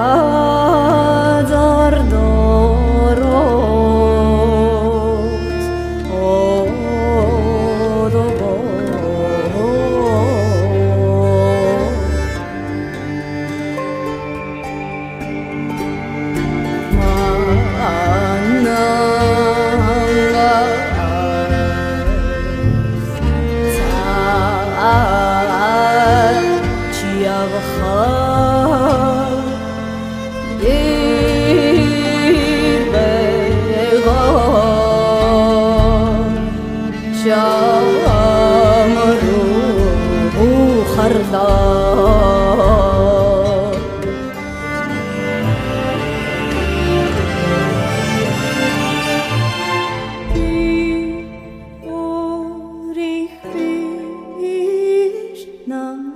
Oh جامر وخرطار بی اوریخ بیش نم